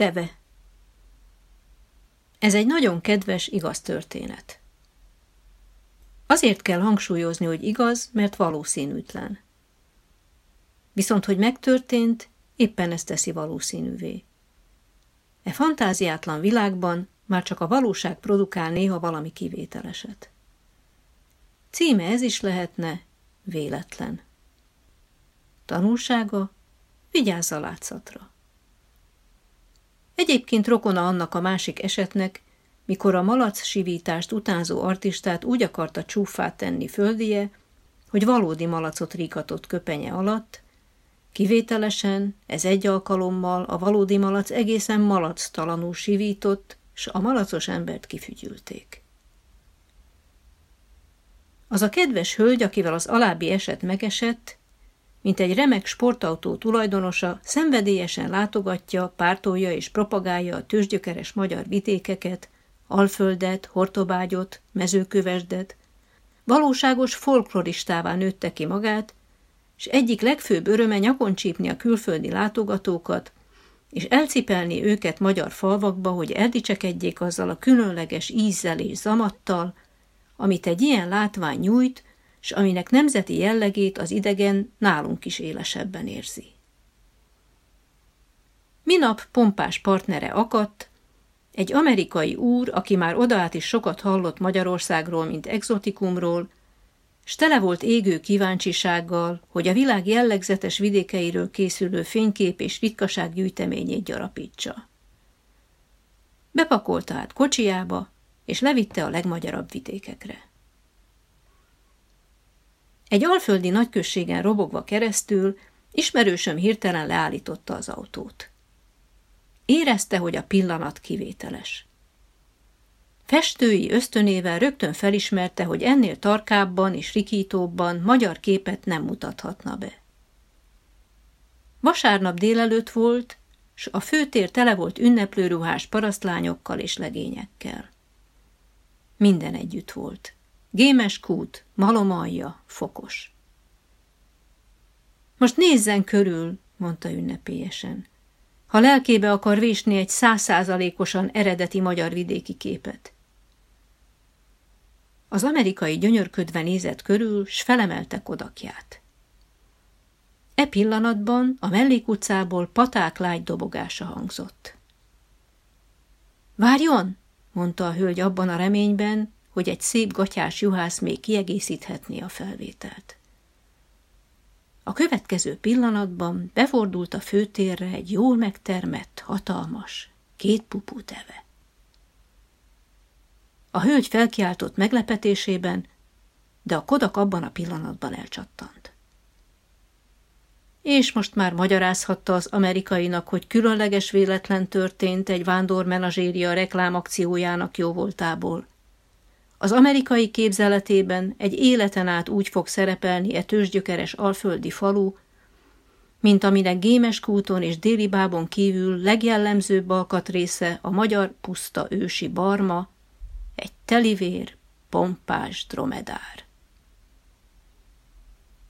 teve. Ez egy nagyon kedves, igaz történet. Azért kell hangsúlyozni, hogy igaz, mert valószínűtlen. Viszont, hogy megtörtént, éppen ezt teszi valószínűvé. E fantáziátlan világban már csak a valóság produkál néha valami kivételeset. Címe ez is lehetne véletlen. Tanulsága vigyázz a látszatra. Egyébként rokona annak a másik esetnek, mikor a malac sivítást utánzó artistát úgy akarta csúfát tenni földie, hogy valódi malacot ríkatott köpenye alatt, kivételesen, ez egy alkalommal a valódi malac egészen malactalanul sivított, s a malacos embert kifügyülték. Az a kedves hölgy, akivel az alábbi eset megesett, mint egy remek sportautó tulajdonosa, szenvedélyesen látogatja, pártolja és propagálja a tőzsgyökeres magyar vitékeket, Alföldet, Hortobágyot, Mezőkövesdet, valóságos folkloristává nőtte ki magát, és egyik legfőbb öröme nyakon csípni a külföldi látogatókat, és elcipelni őket magyar falvakba, hogy eldicsekedjék azzal a különleges ízzel és zamattal, amit egy ilyen látvány nyújt, s aminek nemzeti jellegét az idegen nálunk is élesebben érzi. Minap pompás partnere akadt, egy amerikai úr, aki már odaát is sokat hallott Magyarországról, mint exotikumról, s tele volt égő kíváncsisággal, hogy a világ jellegzetes vidékeiről készülő fénykép és ritkaság gyűjteményét gyarapítsa. Bepakolta át kocsiába, és levitte a legmagyarabb vidékekre. Egy alföldi nagyközségen robogva keresztül ismerősöm hirtelen leállította az autót. Érezte, hogy a pillanat kivételes. Festői ösztönével rögtön felismerte, hogy ennél tarkábban és rikítóbban magyar képet nem mutathatna be. Vasárnap délelőtt volt, s a főtér tele volt ünneplőruhás parasztlányokkal és legényekkel. Minden együtt volt. Gémes kút, malomalja, fokos. Most nézzen körül, mondta ünnepélyesen. Ha lelkébe akar vésni egy százszázalékosan eredeti magyar vidéki képet. Az amerikai gyönyörködve nézett körül, s felemelte kodakját. E pillanatban a mellékutcából paták lágy dobogása hangzott. Várjon, mondta a hölgy abban a reményben, hogy egy szép gatyás juhász még kiegészíthetné a felvételt. A következő pillanatban befordult a főtérre egy jól megtermett, hatalmas, két pupú teve. A hölgy felkiáltott meglepetésében, de a kodak abban a pillanatban elcsattant. És most már magyarázhatta az amerikainak, hogy különleges véletlen történt egy vándormenazséria reklámakciójának jóvoltából. Az amerikai képzeletében egy életen át úgy fog szerepelni e tőzsgyökeres alföldi falu, mint aminek Gémeskúton és Déli Bábon kívül legjellemzőbb alkatrésze a magyar puszta ősi barma, egy telivér, pompás dromedár.